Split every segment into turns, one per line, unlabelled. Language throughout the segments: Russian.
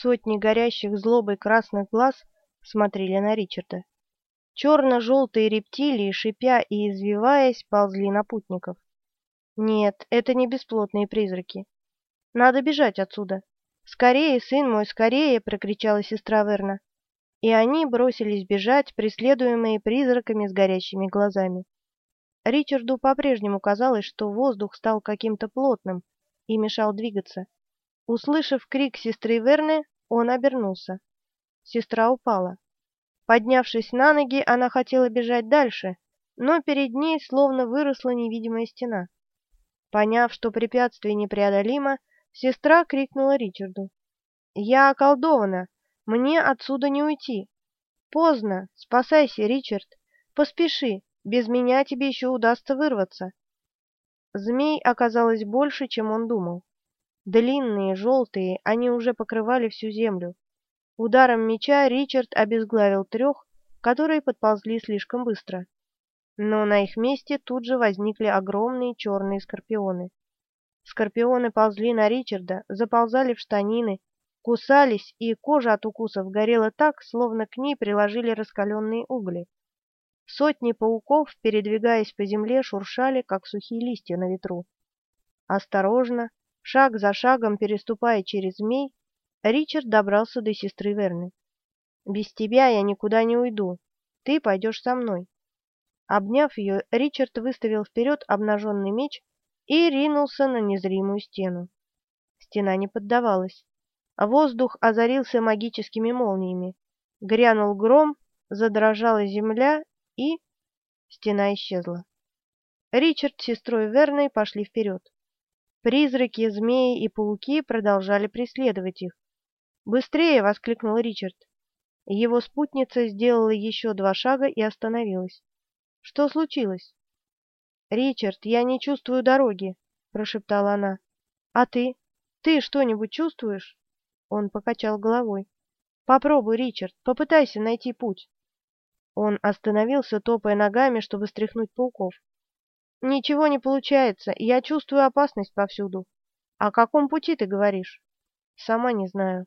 Сотни горящих злобой красных глаз смотрели на Ричарда. Черно-желтые рептилии, шипя и извиваясь, ползли на путников. Нет, это не бесплотные призраки. Надо бежать отсюда. «Скорее, сын мой, скорее!» — прокричала сестра Верна. И они бросились бежать, преследуемые призраками с горящими глазами. Ричарду по-прежнему казалось, что воздух стал каким-то плотным и мешал двигаться. Услышав крик сестры Верны, он обернулся. Сестра упала. Поднявшись на ноги, она хотела бежать дальше, но перед ней словно выросла невидимая стена. Поняв, что препятствие непреодолимо, Сестра крикнула Ричарду. «Я околдована! Мне отсюда не уйти!» «Поздно! Спасайся, Ричард! Поспеши! Без меня тебе еще удастся вырваться!» Змей оказалось больше, чем он думал. Длинные, желтые, они уже покрывали всю землю. Ударом меча Ричард обезглавил трех, которые подползли слишком быстро. Но на их месте тут же возникли огромные черные скорпионы. Скорпионы ползли на Ричарда, заползали в штанины, кусались, и кожа от укусов горела так, словно к ней приложили раскаленные угли. Сотни пауков, передвигаясь по земле, шуршали, как сухие листья на ветру. Осторожно, шаг за шагом переступая через змей, Ричард добрался до сестры Верны. «Без тебя я никуда не уйду. Ты пойдешь со мной». Обняв ее, Ричард выставил вперед обнаженный меч и ринулся на незримую стену. Стена не поддавалась. Воздух озарился магическими молниями. Грянул гром, задрожала земля, и... Стена исчезла. Ричард с сестрой Верной пошли вперед. Призраки, змеи и пауки продолжали преследовать их. «Быстрее!» — воскликнул Ричард. Его спутница сделала еще два шага и остановилась. «Что случилось?» «Ричард, я не чувствую дороги», — прошептала она. «А ты? Ты что-нибудь чувствуешь?» Он покачал головой. «Попробуй, Ричард, попытайся найти путь». Он остановился, топая ногами, чтобы стряхнуть пауков. «Ничего не получается, я чувствую опасность повсюду. О каком пути ты говоришь?» «Сама не знаю».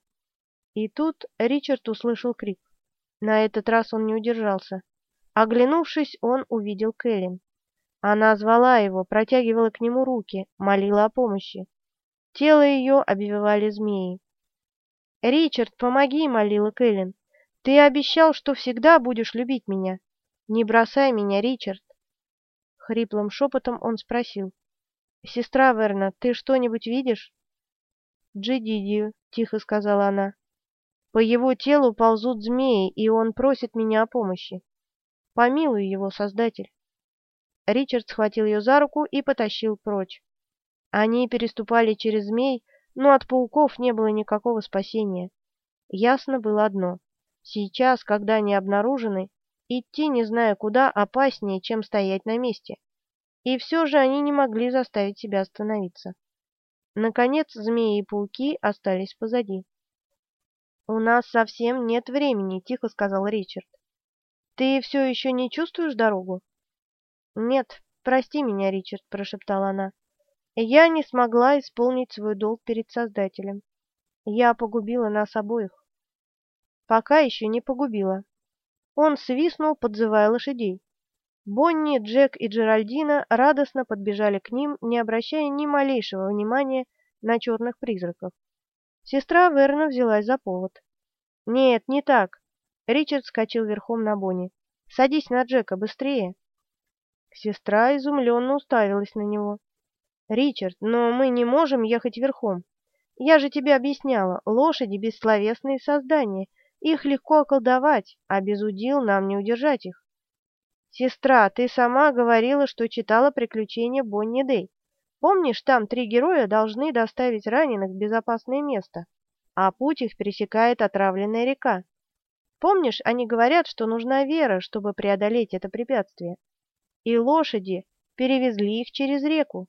И тут Ричард услышал крик. На этот раз он не удержался. Оглянувшись, он увидел Кэлен. Она звала его, протягивала к нему руки, молила о помощи. Тело ее обвивали змеи. «Ричард, помоги!» — молила Кэлен. «Ты обещал, что всегда будешь любить меня. Не бросай меня, Ричард!» Хриплым шепотом он спросил. «Сестра Верна, ты что-нибудь видишь?» «Джидидию», — тихо сказала она. «По его телу ползут змеи, и он просит меня о помощи. Помилуй его, Создатель». Ричард схватил ее за руку и потащил прочь. Они переступали через змей, но от пауков не было никакого спасения. Ясно было одно. Сейчас, когда они обнаружены, идти, не зная куда, опаснее, чем стоять на месте. И все же они не могли заставить себя остановиться. Наконец, змеи и пауки остались позади. «У нас совсем нет времени», — тихо сказал Ричард. «Ты все еще не чувствуешь дорогу?» «Нет, прости меня, Ричард», — прошептала она. «Я не смогла исполнить свой долг перед Создателем. Я погубила нас обоих». «Пока еще не погубила». Он свистнул, подзывая лошадей. Бонни, Джек и Джеральдина радостно подбежали к ним, не обращая ни малейшего внимания на черных призраков. Сестра Верна взялась за повод. «Нет, не так!» Ричард скачал верхом на Бонни. «Садись на Джека, быстрее!» Сестра изумленно уставилась на него. «Ричард, но мы не можем ехать верхом. Я же тебе объясняла, лошади — бессловесные создания, их легко околдовать, а без удил нам не удержать их. Сестра, ты сама говорила, что читала приключения Бонни Дэй. Помнишь, там три героя должны доставить раненых в безопасное место, а путь их пересекает отравленная река. Помнишь, они говорят, что нужна вера, чтобы преодолеть это препятствие? и лошади перевезли их через реку.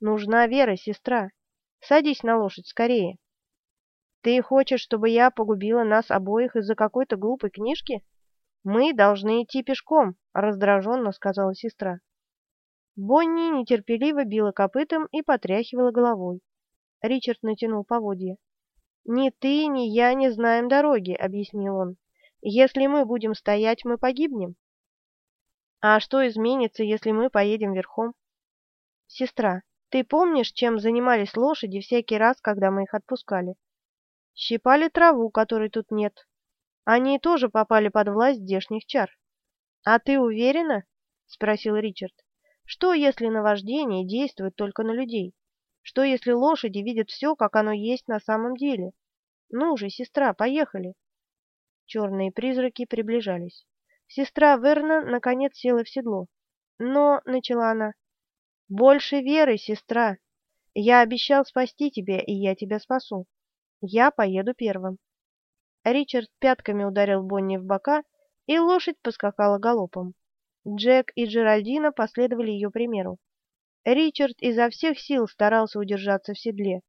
Нужна вера, сестра. Садись на лошадь скорее. Ты хочешь, чтобы я погубила нас обоих из-за какой-то глупой книжки? Мы должны идти пешком, раздраженно сказала сестра. Бонни нетерпеливо била копытом и потряхивала головой. Ричард натянул поводья. «Ни ты, ни я не знаем дороги», — объяснил он. «Если мы будем стоять, мы погибнем». «А что изменится, если мы поедем верхом?» «Сестра, ты помнишь, чем занимались лошади всякий раз, когда мы их отпускали?» «Щипали траву, которой тут нет. Они тоже попали под власть здешних чар». «А ты уверена?» — спросил Ричард. «Что, если наваждение действует только на людей?» Что, если лошади видят все, как оно есть на самом деле? Ну же, сестра, поехали!» Черные призраки приближались. Сестра Верна наконец села в седло. «Но», — начала она, — «больше веры, сестра. Я обещал спасти тебя, и я тебя спасу. Я поеду первым». Ричард пятками ударил Бонни в бока, и лошадь поскакала галопом. Джек и Джеральдина последовали ее примеру. Ричард изо всех сил старался удержаться в седле.